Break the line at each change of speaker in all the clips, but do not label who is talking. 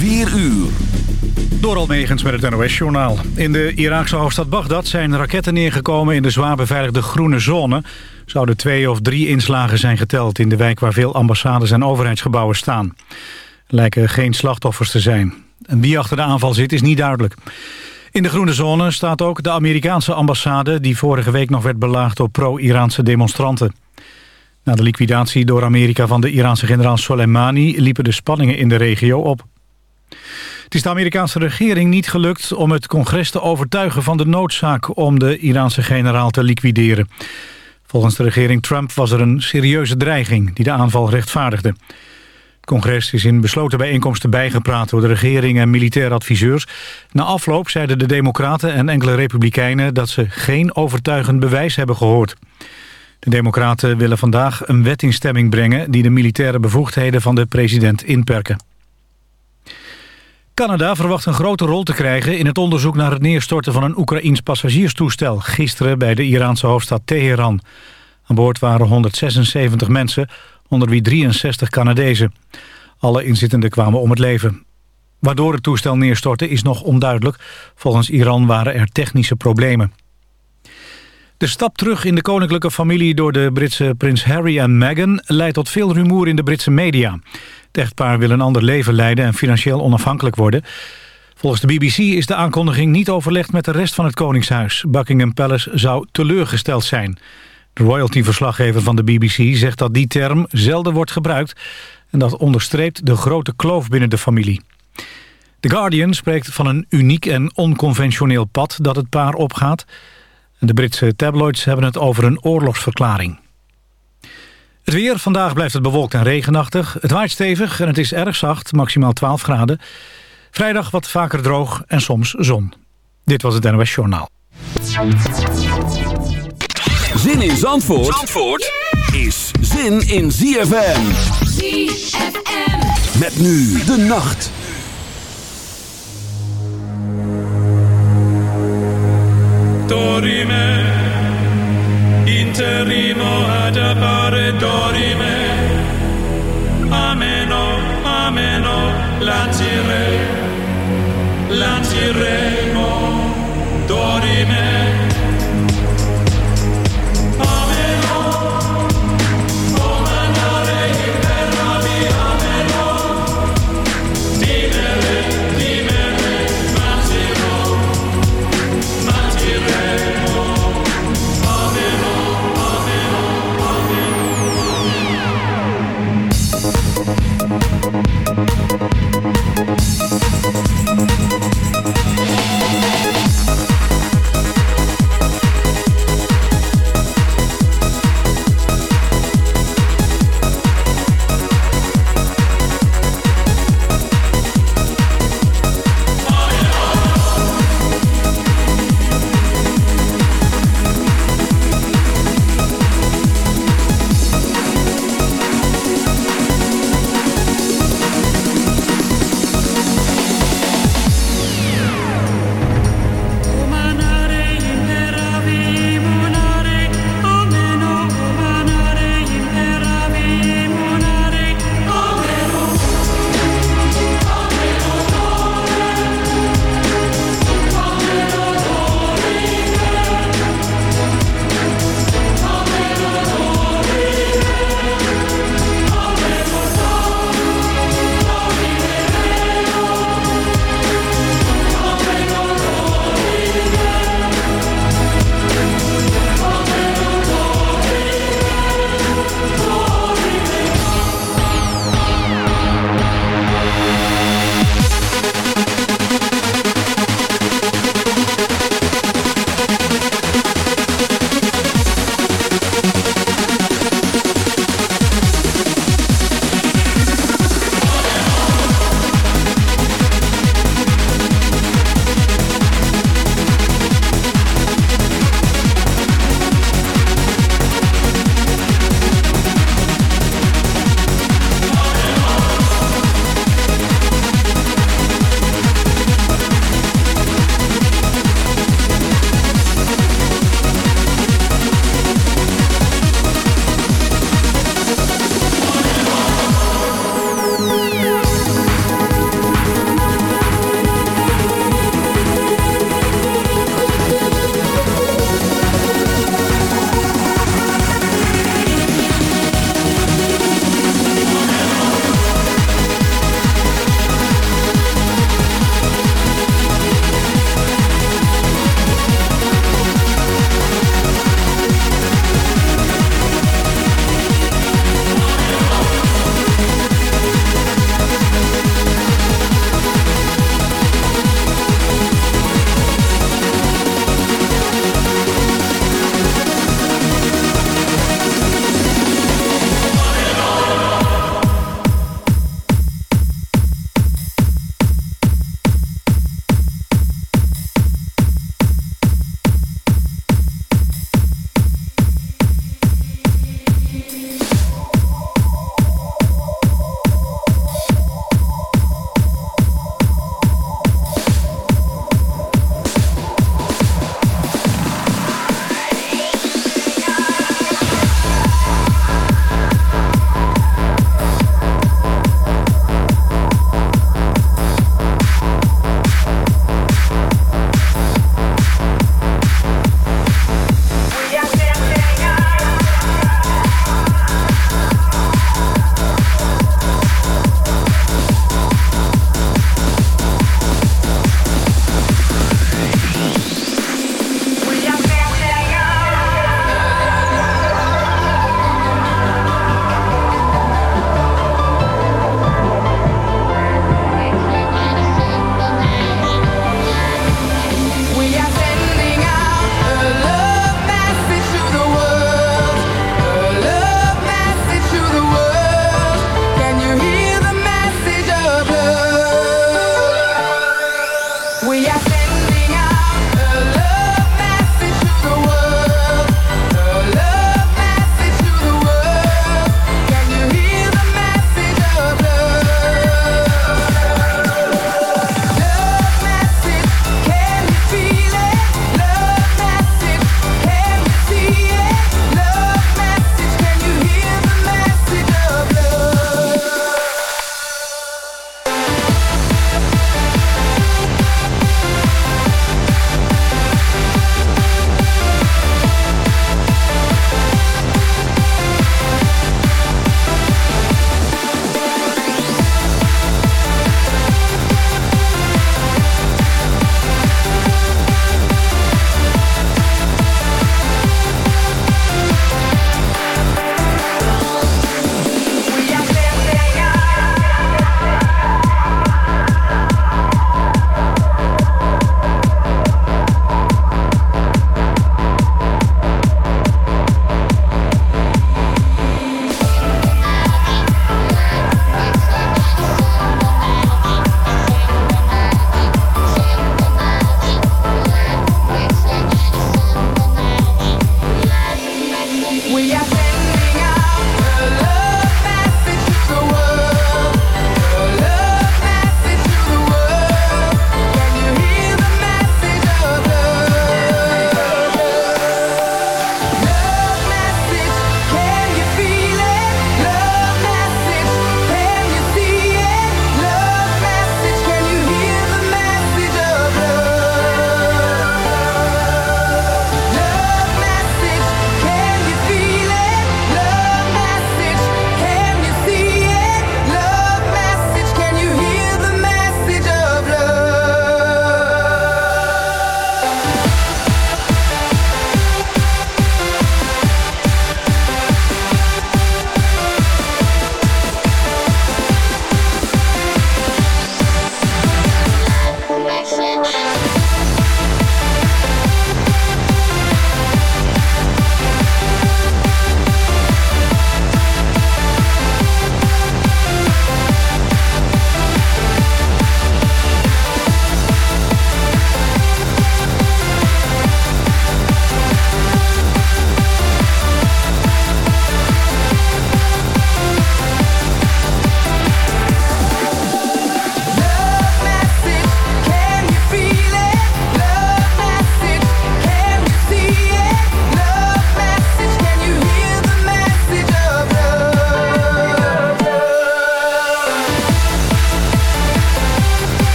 4 uur.
Door Almegens met het NOS-journaal. In de Iraakse hoofdstad Bagdad zijn raketten neergekomen in de zwaar beveiligde groene zone. Zouden twee of drie inslagen zijn geteld in de wijk waar veel ambassades en overheidsgebouwen staan. Er lijken geen slachtoffers te zijn. En wie achter de aanval zit is niet duidelijk. In de groene zone staat ook de Amerikaanse ambassade... die vorige week nog werd belaagd door pro-Iraanse demonstranten. Na de liquidatie door Amerika van de Iraanse generaal Soleimani... liepen de spanningen in de regio op. Het is de Amerikaanse regering niet gelukt om het congres te overtuigen van de noodzaak om de Iraanse generaal te liquideren. Volgens de regering Trump was er een serieuze dreiging die de aanval rechtvaardigde. Het congres is in besloten bijeenkomsten bijgepraat door de regering en militaire adviseurs. Na afloop zeiden de democraten en enkele republikeinen dat ze geen overtuigend bewijs hebben gehoord. De democraten willen vandaag een wet in stemming brengen die de militaire bevoegdheden van de president inperken. Canada verwacht een grote rol te krijgen in het onderzoek naar het neerstorten van een Oekraïns passagierstoestel gisteren bij de Iraanse hoofdstad Teheran. Aan boord waren 176 mensen, onder wie 63 Canadezen. Alle inzittenden kwamen om het leven. Waardoor het toestel neerstortte is nog onduidelijk. Volgens Iran waren er technische problemen. De stap terug in de koninklijke familie door de Britse prins Harry en Meghan... leidt tot veel rumoer in de Britse media. Het echtpaar wil een ander leven leiden en financieel onafhankelijk worden. Volgens de BBC is de aankondiging niet overlegd met de rest van het Koningshuis. Buckingham Palace zou teleurgesteld zijn. De royalty-verslaggever van de BBC zegt dat die term zelden wordt gebruikt... en dat onderstreept de grote kloof binnen de familie. The Guardian spreekt van een uniek en onconventioneel pad dat het paar opgaat... De Britse tabloids hebben het over een oorlogsverklaring. Het weer. Vandaag blijft het bewolkt en regenachtig. Het waait stevig en het is erg zacht, maximaal 12 graden. Vrijdag wat vaker droog en soms zon. Dit was het NOS Journaal.
Zin in Zandvoort, Zandvoort is zin in ZFM. ZFM. Met nu de nacht.
dorime interimo ad appare dorime. Ameno ameno lancire lanciremo dorime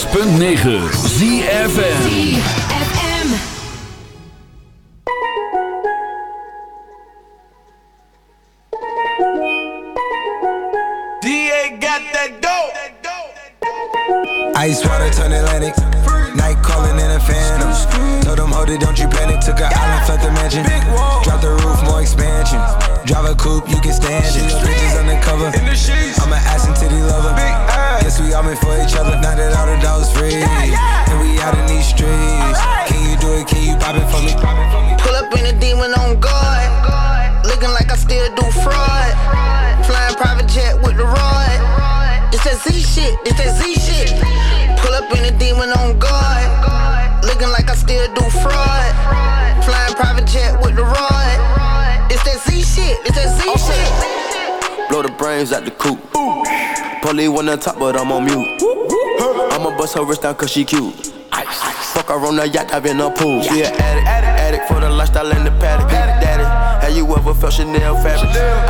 106.9 ZFN
Wanna talk, but I'm on mute. I'ma bust her wrist down cause she cute. Fuck her on the yacht, I've been a pool. She an addict, addict for the lifestyle and the paddock. Daddy, have you ever felt Chanel fabric?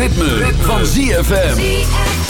Ritme, van ZFM.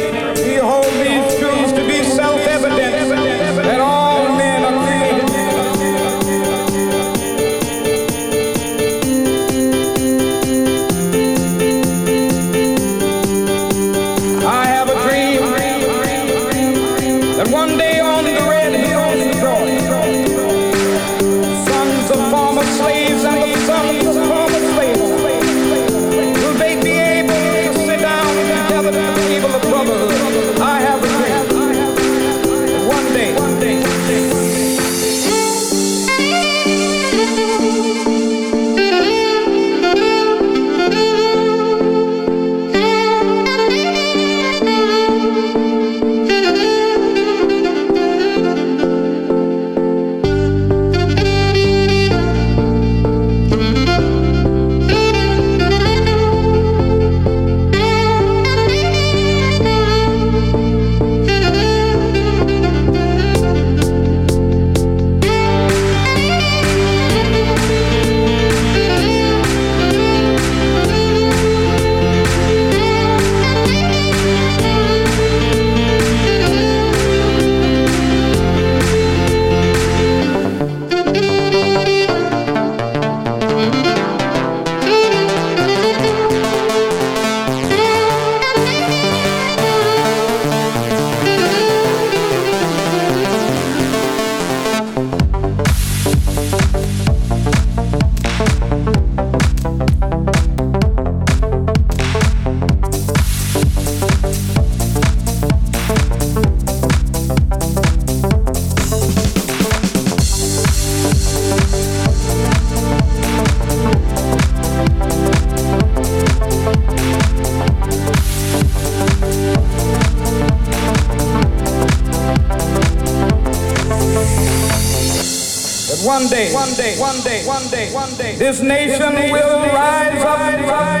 one day, this nation will
rise up. Rise, rise,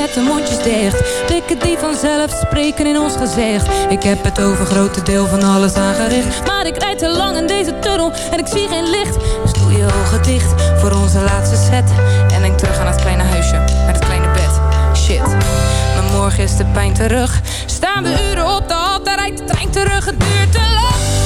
met de mondjes dicht. dikke die vanzelf spreken in ons gezicht. Ik heb het over grote deel van alles aangericht. Maar ik rijd te lang in deze tunnel en ik zie geen licht. Dus doe je ogen dicht voor onze laatste set. En denk terug aan het kleine huisje met het kleine bed. Shit, maar morgen is de pijn terug. Staan we uren op de hal, dan rijdt de trein terug. Het duurt te lang.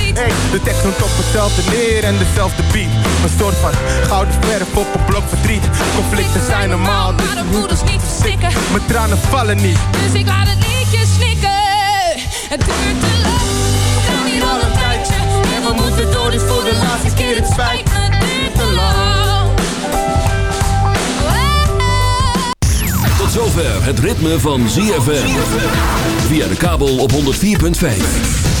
Hey, de tekst noemt op hetzelfde neer en dezelfde beat. Een soort van gouden verf op een blok verdriet. Conflicten zijn normaal, dus
Maar de moeders niet verstikken.
mijn tranen vallen niet.
Dus ik laat het liedje snikken. Het duurt te lang. We gaan hier al een tijdje. En we moeten door, dus voor de laatste keer het spijt me. Duurt te lang.
Tot zover het ritme van ZFM. Via de kabel op 104.5.